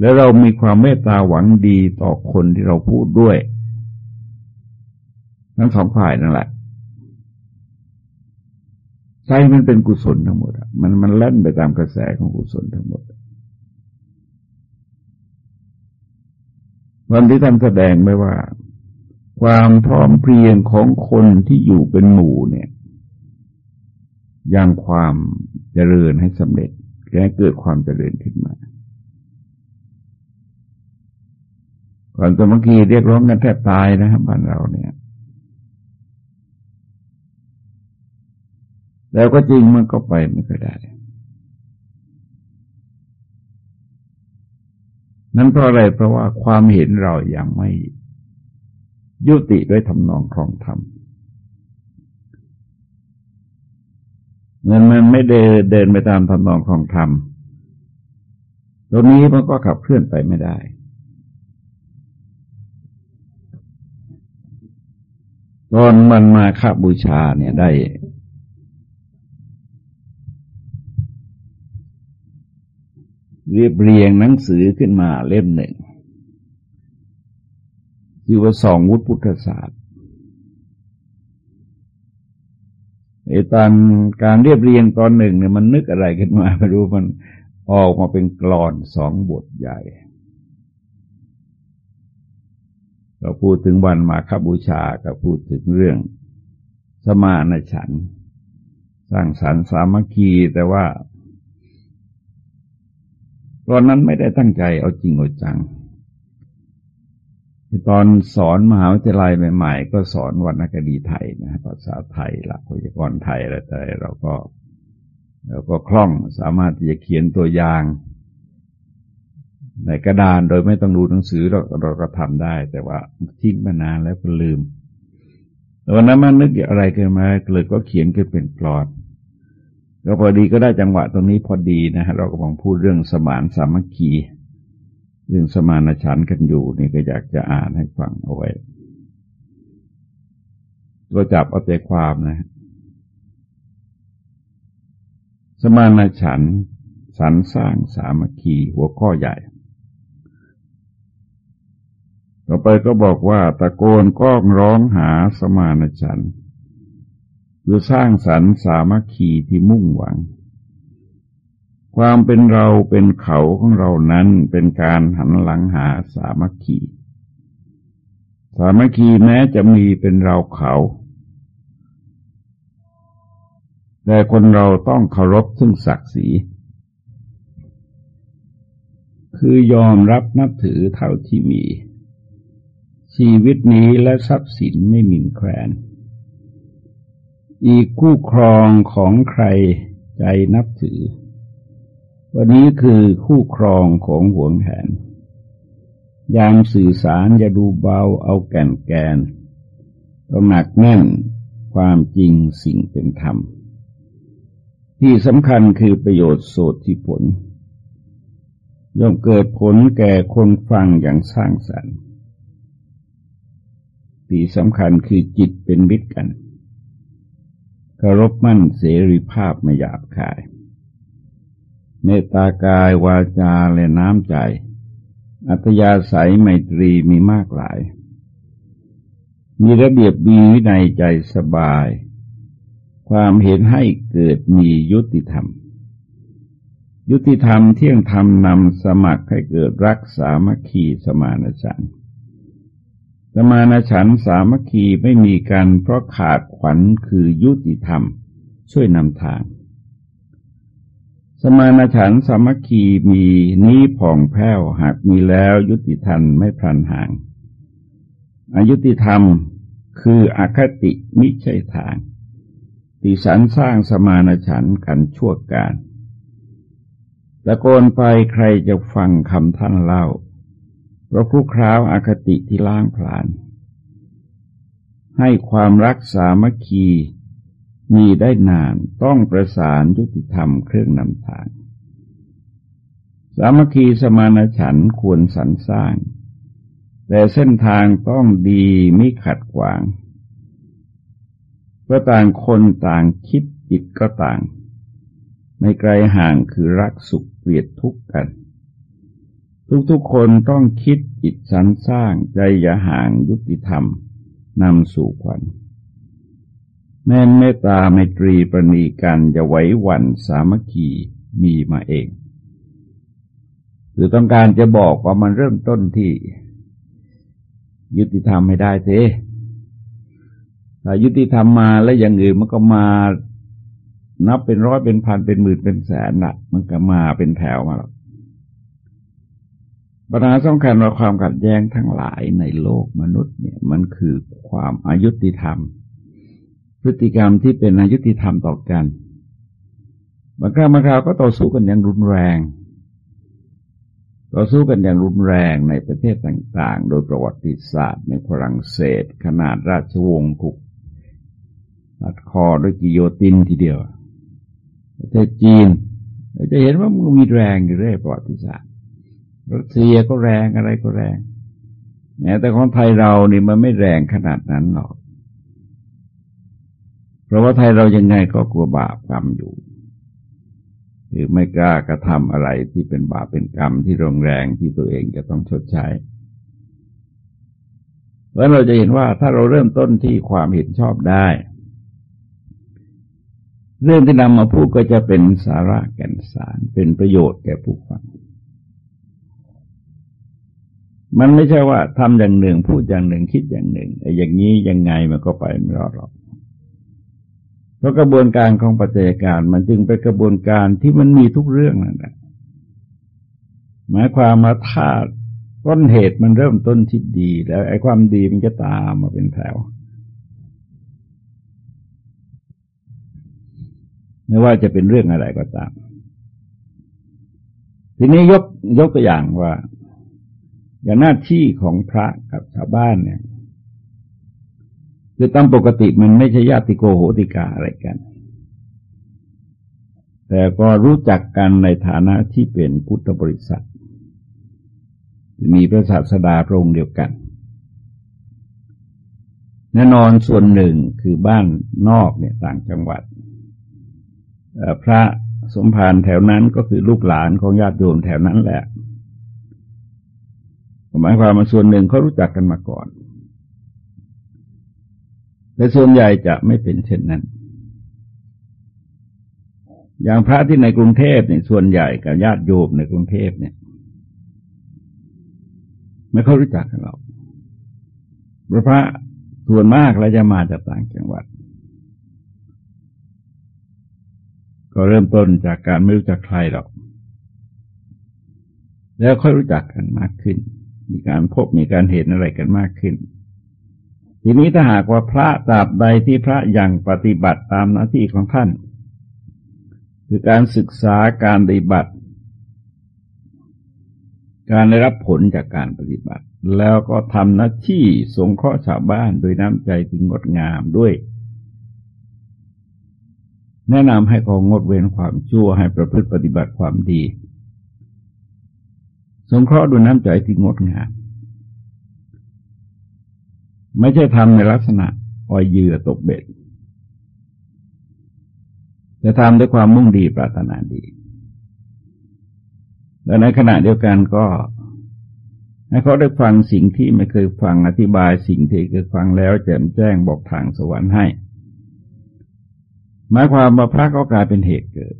และเรามีความเมตตาหวังดีต่อคนที่เราพูดด้วย ทั้งสองฝ่ายนั่นแหละ ใจมันเป็นกุศลทั้งหมดมันมันเล่นไปตามกระแสของกุศลทั้งหมด วันที่ท่านแสดงไว้ว่า ความพร้อมเพรียงของคนที่อยู่เป็นหมู่เนี่ยยังความเจริญให้สำเร็จให้เกิดความเจริญขึ้นมาก่อนสมัคีเรียกร้องกันแทบตายนะครับบ้านเราเนี่ย แล้วก็จริงมันก็ไปไม่ค่อยได้ นั้นเพราะอะไรเพราะว่าความเห็นเรายังไม่ยุติด้วยทำนองครองธรรมเงินมันไม่เดินเดินไปตามทำนองครองธรรมตรงนี้มันก็ขับเคลื่อนไปไม่ได้ตอนมันมาค้าบูชาเนี่ยได้ เรียบเรียงหนังสือขึ้นมาเล่มหนึ่งชื่อว่าสองวุฒิพุทธศาสตร์ไอ้ตอนการเรียบเรียงตอนหนึ่งเนี่ยมันนึกอะไรขึ้นมาไม่รู้มันออกมาเป็นกรอนสองบทใหญ่ก็พูดถึงวันมาคบูชาก็พูดถึงเรื่องสมานฉัน สร้างสรรค์สามัคคีแต่ว่า ตอนนั้นไม่ได้ตั้งใจเอาจริงเอาจังตอนสอนมหาวิทยาลัยใหม่ ๆ ก็สอนวรรณคดีไทยนะภาษาไทยหลักพยากรณ์ไทยอะไรต่เราก็เราก็คล่องสามารถที่จะเขียนตัวอย่าง ในกระดานโดยไม่ต้องดูหนังสือเราเราก็ทำได้ แต่ว่าทิ้งมานานแล้วก็ลืมแต่วันนั้นมันนึกอะไรขึ้นมาเลยก็เขียนขึ้นเป็นกรอน ก็พอดีก็ได้จังหวะตรงนี้พอดีนะฮะเราก็มองพูดเรื่องสมานสามัคคี เรื่องสมานฉันกันอยู่นี่ก็อยากจะอ่านให้ฟังเอาไว้ก็จับเอาใจความนะสมานฉันสรรสร้างสามัคคีหัวข้อใหญ่ ต่อไปก็บอกว่าตะโกนก้องร้องหาสมานฉันเพื่อสร้างสรรค์สามัคคีที่มุ่งหวัง ความเป็นเราเป็นเขาของเรานั้นเป็นการหันหลังหาสามัคคี สามัคคีแม้จะมีเป็นเราเขา แต่คนเราต้องเคารพซึ่งศักดิ์ศรีคือยอมรับนับถือเท่าที่มี ชีวิตนี้และทรัพย์สินไม่มิ่นแคลน อีกคู่ครองของใครใจนับถือ วันนี้คือคู่ครองของหวงแหนยามสื่อสารอย่าดูเบาเอาแก่นแกนต้องหนักแน่นความจริงสิ่งเป็นธรรม ที่สำคัญคือประโยชน์โสดที่ผล ย่อมเกิดผลแก่คนฟังอย่างสร้างสรรค์ที่สำคัญคือจิตเป็นมิตรกัน เคารพมั่นเสรีภาพไม่หยาบคาย เมตตากายวาจาและน้ำใจ อัตยาศัยไมตรีมีมากหลาย มีระเบียบมีวินัยใจสบาย ความเห็นให้เกิดมียุติธรรม ยุติธรรมเที่ยงธรรมนำสมัครให้เกิดรักสามัคคีสมานฉัน สมานฉันสามัคคีไม่มีกันเพราะขาดขวัญคือยุติธรรม ช่วยนำทาง สมานฉันสามัคคีมีนี้ผ่องแผ้วหากมีแล้วยุติธรรมไม่พลันห่างอายุติธรรมคืออคติมิใช่ทางที่สรรสร้างสมานฉันกันชั่วการตะโกนไปใครจะฟังคำท่านเล่า เพราะครุคราวอาคติที่ล้างผลาญให้ความรักสามัคคีมีได้นานต้องประสานยุติธรรมเครื่องนำทาง สามัคคีสมานฉันควรสรรสร้าง แต่เส้นทางต้องดีไม่ขัดขวางเพราะต่างคนต่างคิดจิตก็ต่าง ไม่ไกลห่างคือรักสุขเกลียดทุกข์กัน ทุกๆคนต้องคิดจิตสรรสร้างใจอย่าห่างยุติธรรมนำสู่ขวัญแม่นเมตตาไมตรีประนีกันจะไหวหวั่นสามัคคีมีมาเองหรือต้องการจะบอกว่ามันเริ่มต้นที่ ยุติธรรมไม่ได้เถถ้ายุติธรรมมาแล้วอย่างอื่นมันก็มานับเป็นร้อยเป็นพันเป็นหมื่นเป็นแสนละมันก็มาเป็นแถวมาหรอก ปัญหาสำคัญว่าความขัดแย้งทั้งหลายในโลกมนุษย์เนี่ยมันคือความอายุติธรรม พฤติกรรมที่เป็นอายุติธรรมต่อกันบางครั้งบางคราวก็ต่อสู้กันอย่างรุนแรง ต่อสู้กันอย่างรุนแรงในประเทศต่างๆ โดยประวัติศาสตร์ในฝรั่งเศส ขนาดราชวงศ์ถูกตัดคอด้วยกิโยตินทีเดียวประเทศจีนจะเห็นว่ามันมีแรงอยู่เรื่อยประวัติศาสตร์ รัสเซียก็แรงอะไรก็แรงแม้แต่ของไทยเรานี่มันไม่แรงขนาดนั้นหรอก เพราะว่าไทยเรายังไงก็กลัวบาปกรรมอยู่ คือไม่กล้ากระทำอะไรที่เป็นบาปเป็นกรรมที่รงแรงที่ตัวเองจะต้องชดใช้แล้วเราจะเห็นว่าถ้าเราเริ่มต้นที่ความเห็นชอบได้ เรื่องที่นำมาพูดก็จะเป็นสาระแก่นสารเป็นประโยชน์แก่ผู้ฟัง มันไม่ใช่ว่าทำอย่างหนึ่ง พูดอย่างหนึ่งคิดอย่างหนึ่งไอ้อย่างนี้ยังไงมันก็ไปไม่รอดหรอกเพราะกระบวนการของปัจจัยการมันจึงเป็นกระบวนการที่มันมีทุกเรื่องนั่นแหละหมายความมาถ้าต้นเหตุมันเริ่มต้นที่ดี แล้ว ไอ้ความดีมันจะตามมาเป็นแถวไม่ว่าจะเป็นเรื่องอะไรก็ตาม ทีนี้ยกยกตัวอย่างว่า อย่างหน้าที่ของพระกับชาวบ้านเนี่ยคือตามปกติมันไม่ใช่ญาติโกโหติกาอะไรกัน แต่ก็รู้จักกันในฐานะที่เป็นพุทธบริษัท มีพระศาสดาพระองค์เดียวกันแน่นอนส่วนหนึ่งคือบ้านนอกเนี่ยต่างจังหวัด พระสมภารแถวนั้นก็คือลูกหลานของญาติโยมแถวนั้นแหละ หมายความว่าส่วนหนึ่งเขารู้จักกันมาก่อนแต่ส่วนใหญ่จะไม่เป็นเช่นนั้น อย่างพระที่ในกรุงเทพเนี่ยส่วนใหญ่กับญาติโยมในกรุงเทพเนี่ย ไม่เขารู้จักกันหรอกพระส่วนมากแล้วจะมาจากต่างจังหวัด ก็เริ่มต้นจากการไม่รู้จักใครหรอก แล้วค่อยรู้จักกันมากขึ้น มีการพบมีการเห็นอะไรกันมากขึ้น ทีนี้ถ้าหากว่าพระตราบใดที่พระยังปฏิบัติตามหน้าที่ของท่าน คือการศึกษาการปฏิบัติ การได้รับผลจากการปฏิบัติ แล้วก็ทำหน้าที่สงเคราะห์ชาวบ้านโดยน้ำใจที่งดงามด้วย แนะนำให้เขางดเว้นความชั่วให้ประพฤติปฏิบัติความดี สงเคราะห์ด้วยน้ำใจที่งดงาม ไม่ใช่ทำในลักษณะอ่อยเยื่อตกเบ็ด แต่ทำด้วยความมุ่งดีปรารถนาดี และในขณะเดียวกันก็ให้เขาได้ฟังสิ่งที่ไม่เคยฟังอธิบายสิ่งที่เคยฟังแล้วแจ่มแจ้งบอกทางสวรรค์ให้หมายความว่าพระก็กลายเป็นเหตุเกิด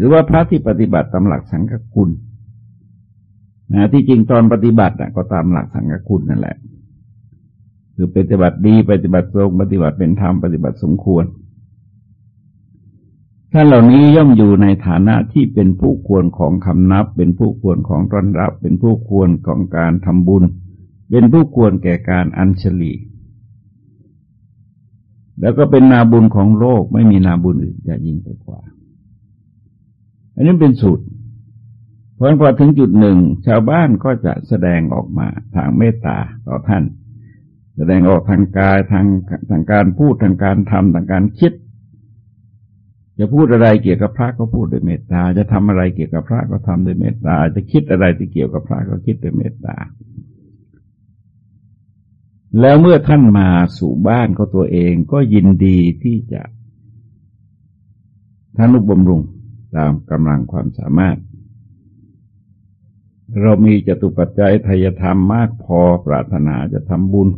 หรือว่าพระที่ปฏิบัติตามหลักสังฆคุณนะที่จริงตอนปฏิบัติก็ตามหลักสังฆคุณนั่นแหละ คือปฏิบัติดีปฏิบัติตรงปฏิบัติเป็นธรรมปฏิบัติสมควรท่านเหล่านี้ย่อมอยู่ในฐานะที่เป็นผู้ควรของคำนับ เป็นผู้ควรของต้อนรับ เป็นผู้ควรของการทำบุญ เป็นผู้ควรแก่การอัญชลีแล้วก็เป็นนาบุญของโลกไม่มีนาบุญอื่นจะยิ่งไปกว่า อันนี้เป็นสูตรเพราะพอถึงจุดหนึ่ง ชาวบ้านก็จะแสดงออกมาทางเมตตาต่อท่าน แสดงออกทางกายทางทางการพูดทางการทำทางการคิด จะพูดอะไรเกี่ยวกับพระก็พูดด้วยเมตตา จะทำอะไรเกี่ยวกับพระก็ทำด้วยเมตตา จะคิดอะไรที่เกี่ยวกับพระก็คิดด้วยเมตตาแล้วเมื่อท่านมาสู่บ้านก็ตัวเองก็ยินดีที่จะทานุบำรุง ตามกำลังความสามารถ เรามีจตุปัจจัยทายธรรมมากพอปรารถนาจะทำบุญ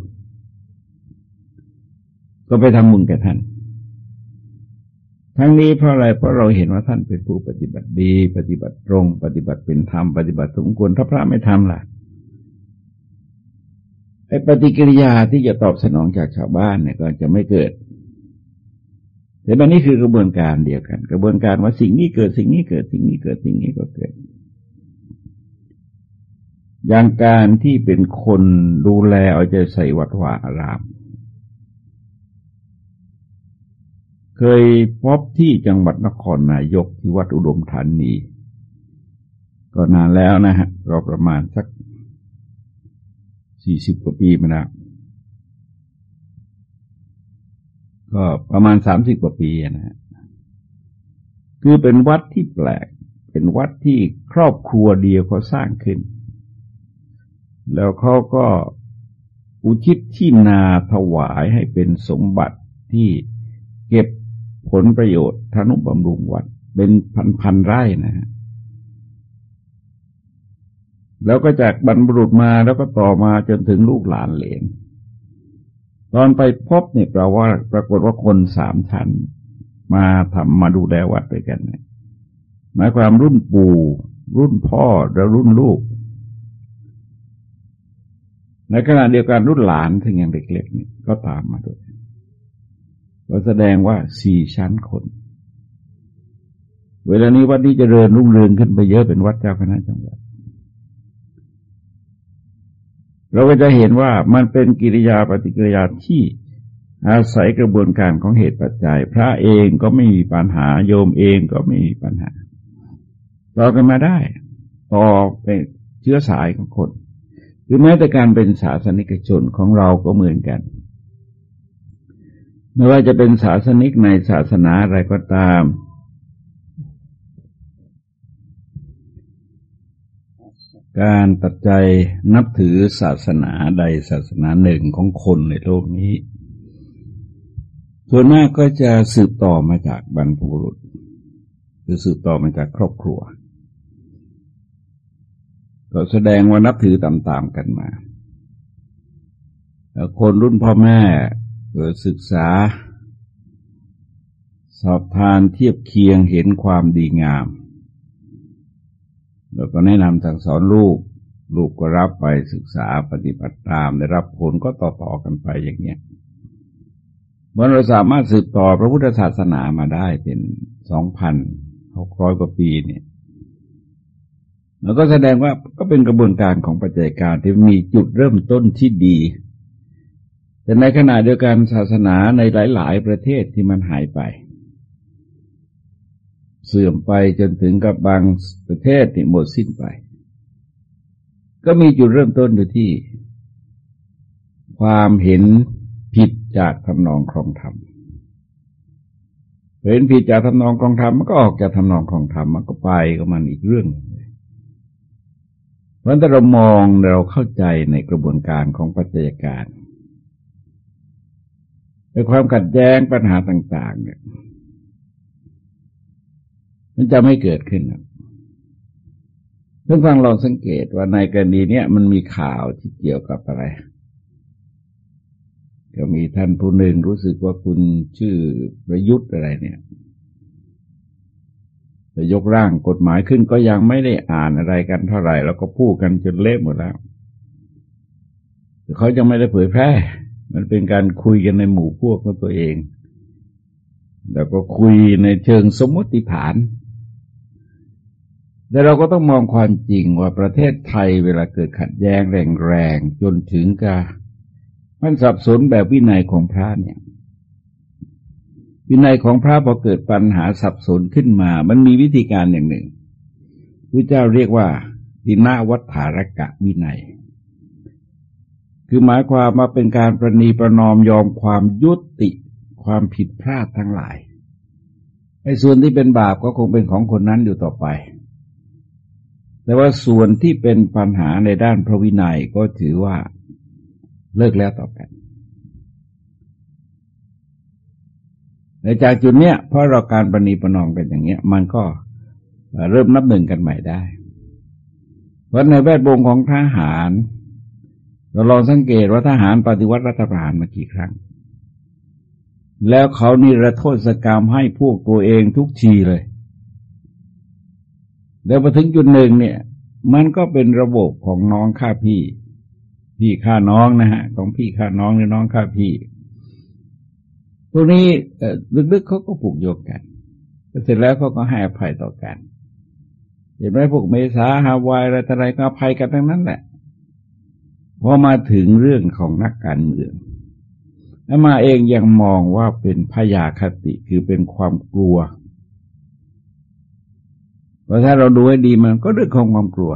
ก็ไปทำบุญแก่ท่าน ทั้งนี้เพราะอะไรเพราะเราเห็นว่าท่านเป็นผู้ปฏิบัติดี ปฏิบัติตรง ปฏิบัติเป็นธรรมปฏิบัติสมควรถ้าพระไม่ทำล่ะไอ้ปฏิกิริยาที่จะตอบสนองจากชาวบ้านเนี่ยก็จะไม่เกิด แต่บันนี้คือกระบวนการเดียวกัน กระบวนการว่าสิ่งนี้เกิดสิ่งนี้เกิดสิ่งนี้เกิดสิ่งนี้ก็เกิด อย่างการที่เป็นคนดูแลเอาใจใส่วัดวาอาราม เคยพบที่จังหวัดนครนายกที่วัดอุดมธานี ก็นานแล้วนะฮะก็ประมาณสักสี่สิบกว่าปีมาแล้ว ก็ประมาณสามสิบกว่าปีนะฮะคือเป็นวัดที่แปลก เป็นวัดที่ครอบครัวเดียวเขาสร้างขึ้น แล้วเขาก็อุทิศที่นาถวายให้เป็นสมบัติที่เก็บผลประโยชน์ธนุบำรุงวัด เป็นพันพันไร่นะฮะแล้วก็จากบรรพบุรุษมาแล้วก็ต่อมาจนถึงลูกหลานเหลน ตอนไปพบเนี่ยแปลว่าปรากฏว่าคนสามชั้น มาทำมาดูแลวัดด้วยกันเนี่ยหมายความรุ่นปู่ รุ่นพ่อและรุ่นลูก ในขณะเดียวกันรุ่นหลานถึงยังเล็กๆนี่ก็ตามมาด้วยก็แสดงว่าสี่ชั้นคน เวลานี้วัดนี้จเจริญรุ่งเรืองขึ้นไปเยอะเป็นวัดเจ้าคณะจังหวัด เราก็จะเห็นว่ามันเป็นกิริยาปฏิกิริยาที่อาศัยกระบวนการของเหตุปัจจัย พระเองก็ไม่มีปัญหา โยมเองก็ไม่มีปัญหาต่อกันมาได้ ต่อเป็นเชื้อสายของคนหรือแม้แต่การเป็นศาสนิกชนของเราก็เหมือนกัน ไม่ว่าจะเป็นศาสนิกในศาสนาอะไรก็ตาม การตัดใจนับถือศาสนาใดศาสนาหนึ่งของคนในโลกนี้ ส่วนมากก็จะสืบต่อมาจากบรรพบุรุษคือสืบต่อมาจากครอบครัว ก็แสดงว่านับถือตามๆกันมา คนรุ่นพ่อแม่เก็ศึกษา สอบทานเทียบเคียงเห็นความดีงาม แล้วก็แนะนำสั่งสอนลูก ลูกก็รับไปศึกษาปฏิบัติตามได้รับผลก็ต่อๆกันไปอย่างเงี้ยเมื่อเราสามารถสืบต่อพระพุทธศาสนามาได้เป็นสองพันหกร้อยกว่าปีเนี่ยแล้วก็แสดงว่าก็เป็นกระบวนการของปัจจัยการที่มีจุดเริ่มต้นที่ดี แต่ในขณะเดียวกันศาสนาในหลาย ๆ ประเทศที่มันหายไป เสื่อมไปจนถึงกับบางประเทศที่หมดสิ้นไป ก็มีจุดเริ่มต้นอยู่ที่ ความเห็นผิดจากทำนองครองธรรมเห็นผิดจากทำนองครองธรรมมันก็ออกจากทำนองครองธรรมมันก็ไปก็มันอีกเรื่องเพราะถ้าเรามองเราเข้าใจในกระบวนการของปัจจัยการในความขัดแย้งปัญหาต่าง ๆ เนี่ย มันจะไม่เกิดขึ้นท่านฟังลองสังเกตว่าในกรณีนี้มันมีข่าวที่เกี่ยวกับอะไร ก็มีท่านผู้หนึ่งรู้สึกว่าคุณชื่อประยุทธ์อะไรเนี่ยไปยกร่างกฎหมายขึ้นก็ยังไม่ได้อ่านอะไรกันเท่าไหร่ แล้วก็พูดกันจนเละหมดแล้วเขายังไม่ได้เผยแพร่ มันเป็นการคุยกันในหมู่พวกของตัวเอง แล้วก็คุยในเชิงสมมติฐาน แต่เราก็ต้องมองความจริงว่าประเทศไทยเวลาเกิดขัดแย้งแรงๆจนถึงกับมันสับสนแบบวินัยของพระเนี่ย วินัยของพระพอเกิดปัญหาสับสนขึ้นมา มันมีวิธีการอย่างหนึ่งพระเจ้าเรียกว่าดินาวัฏฐารกะวินัย คือหมายความมาเป็นการประนีประนอมยอมความยุติความผิดพลาดทั้งหลายไอ้ส่วนที่เป็นบาปก็คงเป็นของคนนั้นอยู่ต่อไป แต่ว่าส่วนที่เป็นปัญหาในด้านพระวินัยก็ถือว่าเลิกแล้วต่อกันในจากจุดเนี้ยเพราะเราการปณีประนอมกันอย่างเงี้ย มันก็เริ่มนับหนึ่งกันใหม่ได้ เพราะในแวดวงของทหาร เราลองสังเกตว่าทหารปฏิวัติรัฐประหารมากี่ครั้ง แล้วเขานี่รโทษกรรมให้พวกตัวเองทุกทีเลย แล้วมาถึงจุดหนึ่งเนี่ย มันก็เป็นระบบของน้องข้าพี่ พี่ฆ่าน้องนะฮะ ของพี่ฆ่าน้องหรือน้องฆ่าพี่พวกนี้ลึกๆเขาก็ผูกโยกกันเสร็จแล้วเขาก็ให้อภัยต่อกันเห็นไหมพวกเมษาฮาวายอะไรต่อะไรก็อภัยกันทั้งนั้นแหละพอมาถึงเรื่องของนักการเมืองแล้วมาเองยังมองว่าเป็นพยาคติคือเป็นความกลัว ราะถ้าเราดูให้ดีมันก็เรื่องของความกลัว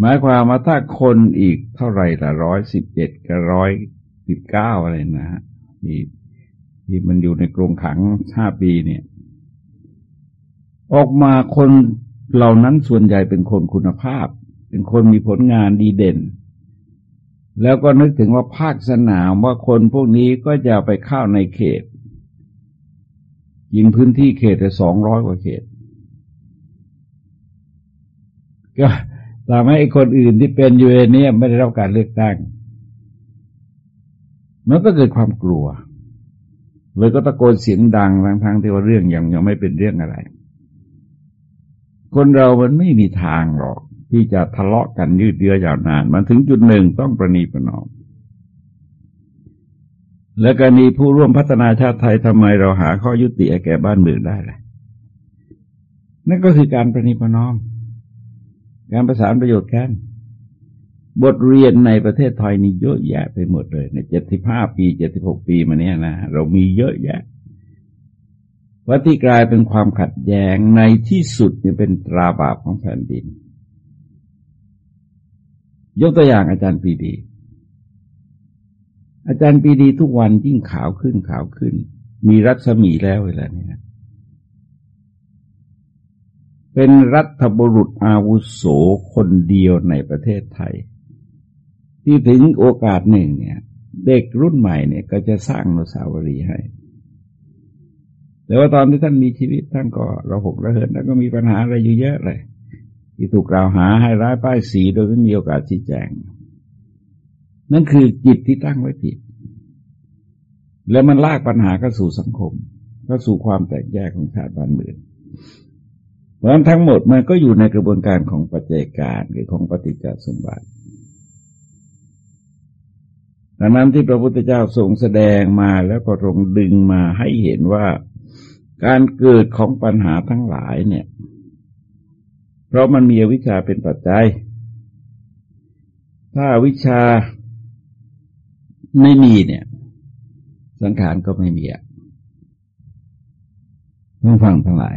หมายความว่าถ้าคนอีกเท่าไหร่ละร้อยสิบเจ็ดกับร้อยสิบเก้าอะไรนะฮะที่ที่มันอยู่ในกรงขังห้าปีเนี่ย ออกมาคนเหล่านั้นส่วนใหญ่เป็นคนคุณภาพ เป็นคนมีผลงานดีเด่น แล้วก็นึกถึงว่าภาคสนามว่าคนพวกนี้ก็จะไปเข้าในเขต ยิงพื้นที่เขตไปสองร้อยกว่าเขต ก็ทำให้คนอื่นที่เป็นอยูเอเนี่ยไม่ได้รับการเลือกตั้ง มันก็เกิดความกลัว เลยก็ตะโกนเสียงดังทั้งๆที่ว่าเรื่องยังยังไม่เป็นเรื่องอะไร คนเรามันไม่มีทางหรอก ที่จะทะเลาะกันยืดเยื้อยาวนาน มันถึงจุดหนึ่งต้องประนีประนอมและกรณีผู้ร่วมพัฒนาชาติไทยทำไมเราหาข้อยุติแก่บ้านเมืองได้ล่ะนั่นก็คือการประนีประนอม การประสานประโยชน์กัน บทเรียนในประเทศไทยนี่เยอะแยะไปหมดเลยในเจ็ดสิบห้าปีเจ็ดสิบหกปีมาเนี้ยนะเรามีเยอะแยะว่าที่กลายเป็นความขัดแย้งในที่สุดเนี่ยเป็นตราบาปของแผ่นดิน ยกตัวอย่างอาจารย์ปีดี อาจารย์ปีดีทุกวันยิ่งขาวขึ้นขาวขึ้น มีรัศมีแล้วเวลานี้ เป็นรัฐบุรุษอาวุโสคนเดียวในประเทศไทย ที่ถึงโอกาสหนึ่งเนี่ย เด็กรุ่นใหม่เนี่ยก็จะสร้างอนุสาวรีย์ให้ แต่ว่าตอนที่ท่านมีชีวิตท่านก็เราหกระเหินแล้วก็มีปัญหาอะไรอยู่เยอะเลย ที่ถูกกล่าวหาให้ร้ายป้ายสีโดยไม่มีโอกาสชี้แจง นั่นคือจิตที่ตั้งไว้ผิด แล้วมันลากปัญหาเข้าสู่สังคมเข้าสู่ความแตกแยกของชาติบ้านเมือง ราะฉะนั้นทั้งหมดมันก็อยู่ในกระบวนการของปัจจัยการหรือของปฏิจจสมบัติดังนั้นที่พระพุทธเจ้าทรงแสดงมาแล้วก็ทรงดึงมาให้เห็นว่าการเกิดของปัญหาทั้งหลายเนี่ย เพราะมันมีวิชาเป็นปัจจัย ถ้าวิชาไม่มีเนี่ย สังขารก็ไม่มีอะต้องฟังทั้งหลาย